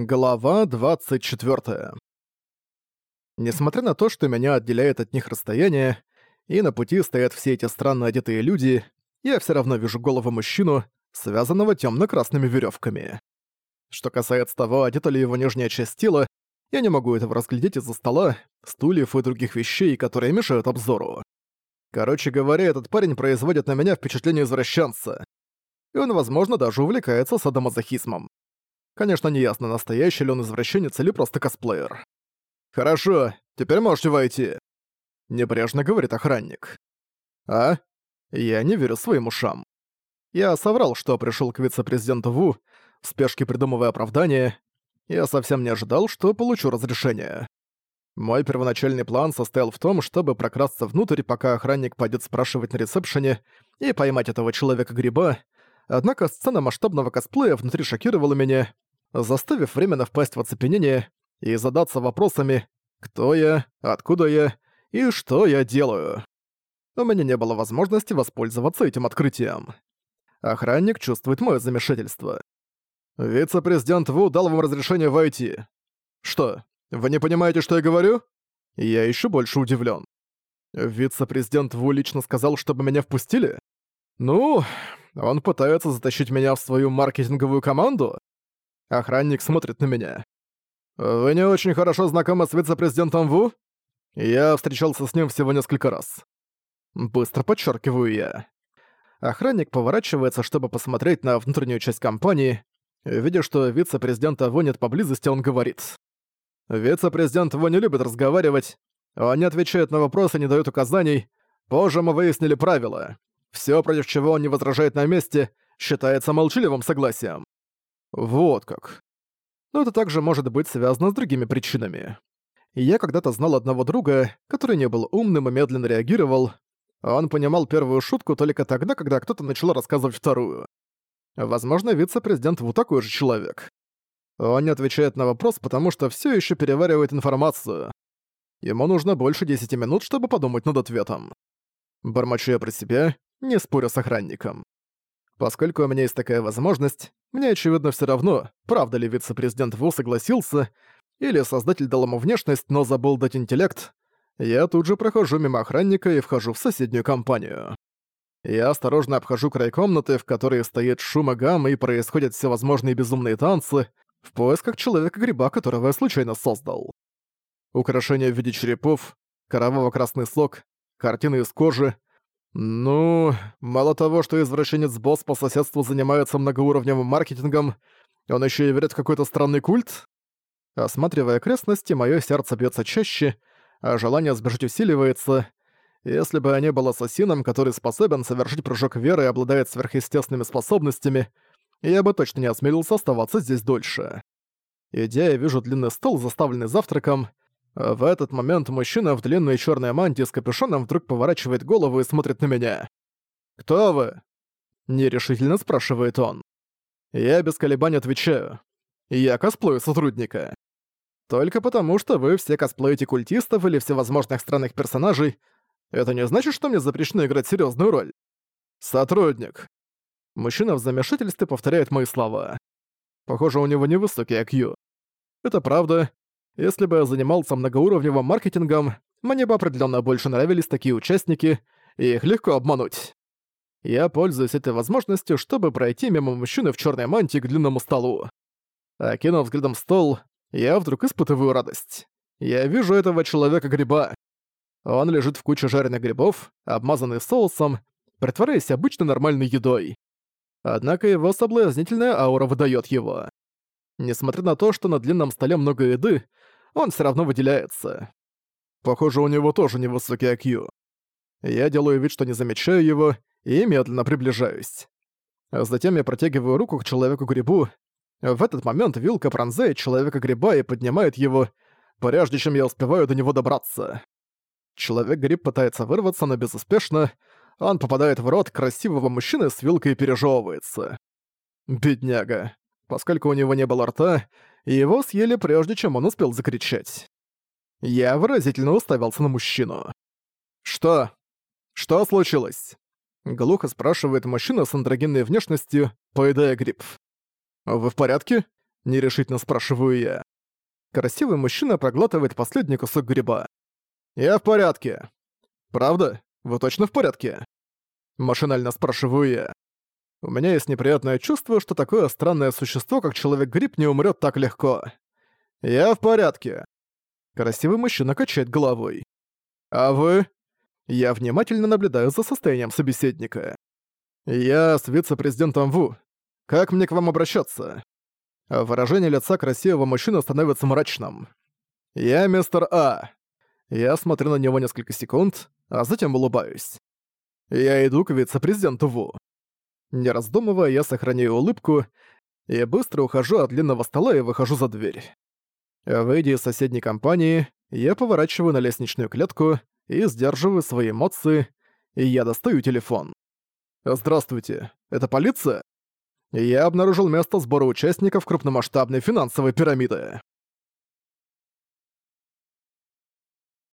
Глава 24. Несмотря на то, что меня отделяет от них расстояние, и на пути стоят все эти странно одетые люди, я все равно вижу голову мужчину, связанного темно-красными веревками. Что касается того, одета ли его нижняя часть тела, я не могу этого разглядеть из-за стола, стульев и других вещей, которые мешают обзору. Короче говоря, этот парень производит на меня впечатление извращенца. И он, возможно, даже увлекается садомазохизмом. Конечно, неясно, настоящий ли он извращенец или просто косплеер. «Хорошо, теперь можете войти», — небрежно говорит охранник. «А? Я не верю своим ушам. Я соврал, что пришел к вице-президенту Ву, в спешке придумывая оправдание. Я совсем не ожидал, что получу разрешение. Мой первоначальный план состоял в том, чтобы прокрасться внутрь, пока охранник пойдет спрашивать на ресепшене, и поймать этого человека-гриба, однако сцена масштабного косплея внутри шокировала меня, заставив временно впасть в оцепенение и задаться вопросами «Кто я?», «Откуда я?» и «Что я делаю?». У меня не было возможности воспользоваться этим открытием. Охранник чувствует мое замешательство. «Вице-президент Ву дал вам разрешение войти. Что, вы не понимаете, что я говорю?» Я еще больше удивлен. Вице-президент Ву лично сказал, чтобы меня впустили? Ну, он пытается затащить меня в свою маркетинговую команду? Охранник смотрит на меня. «Вы не очень хорошо знакомы с вице-президентом Ву?» Я встречался с ним всего несколько раз. Быстро подчеркиваю я. Охранник поворачивается, чтобы посмотреть на внутреннюю часть компании. Видя, что вице-президента Ву нет поблизости, он говорит. «Вице-президент Ву не любит разговаривать. Он не отвечает на вопросы, не дает указаний. Позже мы выяснили правила. Все, против чего он не возражает на месте, считается молчаливым согласием. Вот как. Но это также может быть связано с другими причинами. Я когда-то знал одного друга, который не был умным и медленно реагировал. Он понимал первую шутку только тогда, когда кто-то начал рассказывать вторую. Возможно, вице-президент Ву такой же человек. Он не отвечает на вопрос, потому что все еще переваривает информацию. Ему нужно больше 10 минут, чтобы подумать над ответом. Бормочу я про себя, не спорю с охранником. Поскольку у меня есть такая возможность, мне очевидно все равно, правда ли вице-президент Ву согласился, или создатель дал ему внешность, но забыл дать интеллект, я тут же прохожу мимо охранника и вхожу в соседнюю компанию. Я осторожно обхожу край комнаты, в которой стоит шум и гам и происходят всевозможные безумные танцы, в поисках человека-гриба, которого я случайно создал. Украшения в виде черепов, кроваво-красный слог, картины из кожи — ну, мало того, что извращенец-босс по соседству занимается многоуровневым маркетингом, он еще и верит в какой-то странный культ? Осматривая окрестности, мое сердце бьется чаще, а желание сбежать усиливается. Если бы я не был ассасином, который способен совершить прыжок веры и обладает сверхъестественными способностями, я бы точно не осмелился оставаться здесь дольше. Идя, я вижу длинный стол, заставленный завтраком, в этот момент мужчина в длинной черной мантии с капюшоном вдруг поворачивает голову и смотрит на меня. «Кто вы?» – нерешительно спрашивает он. Я без колебаний отвечаю. Я косплею сотрудника. Только потому, что вы все косплеите культистов или всевозможных странных персонажей, это не значит, что мне запрещено играть серьезную роль. Сотрудник. Мужчина в замешательстве повторяет мои слова. Похоже, у него невысокий IQ. Это правда, если бы я занимался многоуровневым маркетингом, мне бы определенно больше нравились такие участники, и их легко обмануть. Я пользуюсь этой возможностью, чтобы пройти мимо мужчины в черной мантии к длинному столу. Окинув взглядом стол, я вдруг испытываю радость. Я вижу этого человека-гриба. Он лежит в куче жареных грибов, обмазанный соусом, притворяясь обычно нормальной едой. Однако его соблазнительная аура выдает его. Несмотря на то, что на длинном столе много еды, он все равно выделяется. Похоже, у него тоже невысокий IQ. Я делаю вид, что не замечаю его, и медленно приближаюсь. Затем я протягиваю руку к человеку-грибу. В этот момент вилка пронзает человека-гриба и поднимает его, прежде чем я успеваю до него добраться. Человек-гриб пытается вырваться, но безуспешно. Он попадает в рот красивого мужчины с вилкой и пережевывается. Бедняга. Поскольку у него не было рта, его съели прежде, чем он успел закричать. Я выразительно уставился на мужчину. «Что? Что случилось?» Глухо спрашивает мужчина с андрогенной внешностью, поедая гриб. «Вы в порядке?» Нерешительно спрашиваю я. Красивый мужчина проглатывает последний кусок гриба. «Я в порядке». «Правда? Вы точно в порядке?» Машинально спрашиваю я. У меня есть неприятное чувство, что такое странное существо, как Человек-гриб, не умрет так легко. «Я в порядке». Красивый мужчина качает головой. «А вы?» Я внимательно наблюдаю за состоянием собеседника. «Я с вице-президентом Ву. Как мне к вам обращаться?» Выражение лица красивого мужчины становится мрачным. «Я мистер А». Я смотрю на него несколько секунд, а затем улыбаюсь. Я иду к вице-президенту Ву. Не раздумывая, я сохраняю улыбку и быстро ухожу от длинного стола и выхожу за дверь. Выйдя из соседней компании, я поворачиваю на лестничную клетку и сдерживаю свои эмоции, и я достаю телефон. «Здравствуйте, это полиция?» Я обнаружил место сбора участников крупномасштабной финансовой пирамиды.